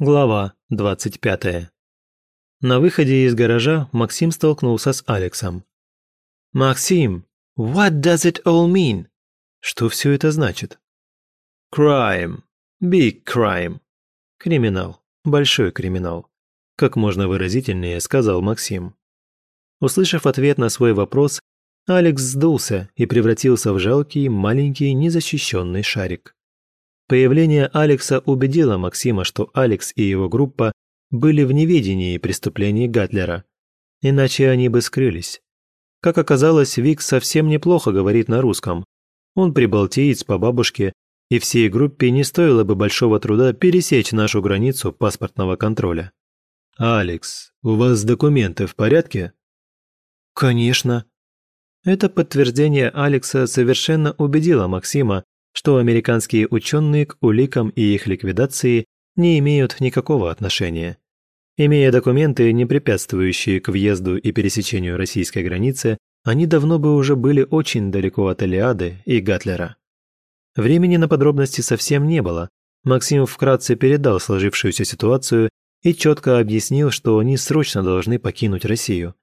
Глава 25. На выходе из гаража Максим столкнулся с Алексом. «Максим, what does it all mean?» «Что все это значит?» «Crime. Big crime. Криминал. Большой криминал», как можно выразительнее сказал Максим. Услышав ответ на свой вопрос, Алекс сдулся и превратился в жалкий, маленький, незащищенный шарик. Появление Алекса убедило Максима, что Алекс и его группа были в неведении преступлений Гатлера. Иначе они бы скрылись. Как оказалось, Вик совсем неплохо говорит на русском. Он прибалтиец по бабушке, и всей группе не стоило бы большого труда пересечь нашу границу паспортного контроля. «Алекс, у вас документы в порядке?» «Конечно». Это подтверждение Алекса совершенно убедило Максима, что американские ученые к уликам и их ликвидации не имеют никакого отношения. Имея документы, не препятствующие к въезду и пересечению российской границы, они давно бы уже были очень далеко от Элиады и Гатлера. Времени на подробности совсем не было. Максим вкратце передал сложившуюся ситуацию и четко объяснил, что они срочно должны покинуть Россию.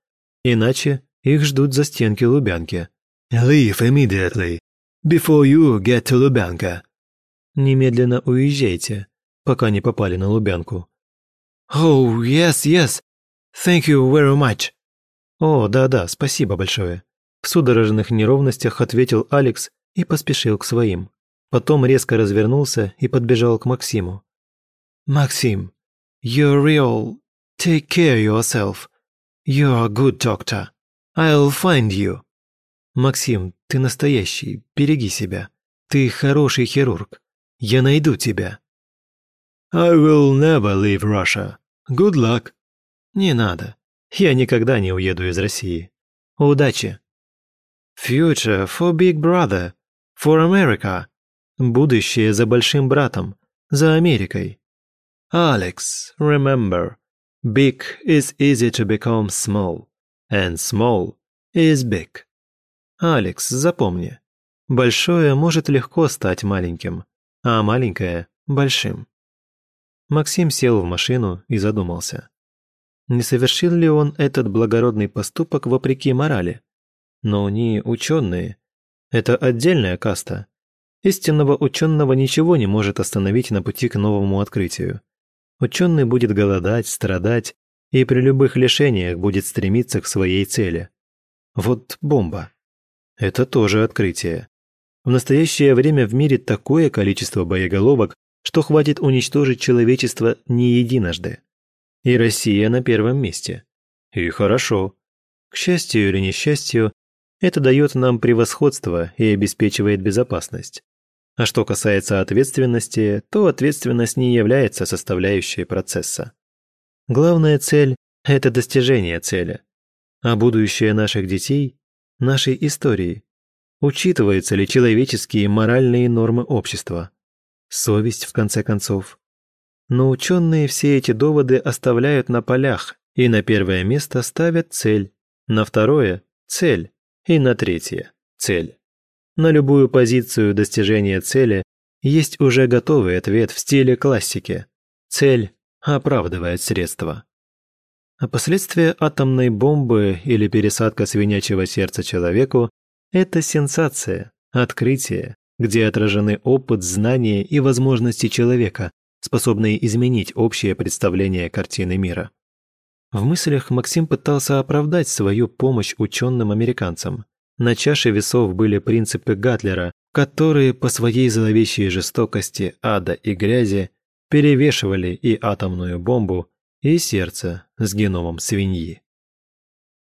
Иначе их ждут за стенки Лубянки. «Leave immediately», before you get to Лубянка». «Немедленно уезжайте, пока не попали на Лубянку». «Oh, yes, yes. Thank you very much». «О, да-да, спасибо большое». В судорожных неровностях ответил Алекс и поспешил к своим. Потом резко развернулся и подбежал к Максиму. «Максим, you're real. Take care yourself. You're a good doctor. I'll find you». «Максим, ты настоящий, береги себя. Ты хороший хирург. Я найду тебя». «I will never leave Russia. Good luck». «Не надо. Я никогда не уеду из России. Удачи». «Future for Big Brother. For America». Будущее за большим братом. За Америкой. Alex, remember, big is easy to become small, and small is big. Алекс, запомни, большое может легко стать маленьким, а маленькое – большим. Максим сел в машину и задумался. Не совершил ли он этот благородный поступок вопреки морали? Но они ученые. Это отдельная каста. Истинного ученого ничего не может остановить на пути к новому открытию. Ученый будет голодать, страдать и при любых лишениях будет стремиться к своей цели. Вот бомба. Это тоже открытие. В настоящее время в мире такое количество боеголовок, что хватит уничтожить человечество не единожды. И Россия на первом месте. И хорошо. К счастью или несчастью, это дает нам превосходство и обеспечивает безопасность. А что касается ответственности, то ответственность не является составляющей процесса. Главная цель – это достижение цели. А будущее наших детей нашей истории? Учитываются ли человеческие моральные нормы общества? Совесть, в конце концов. Но ученые все эти доводы оставляют на полях и на первое место ставят цель, на второе – цель и на третье – цель. На любую позицию достижения цели есть уже готовый ответ в стиле классики. Цель оправдывает средства. А последствия атомной бомбы или пересадка свинячьего сердца человеку – это сенсация, открытие, где отражены опыт, знания и возможности человека, способные изменить общее представление картины мира. В мыслях Максим пытался оправдать свою помощь ученым-американцам. На чаше весов были принципы Гатлера, которые по своей зловещей жестокости ада и грязи перевешивали и атомную бомбу, и сердце с геномом свиньи.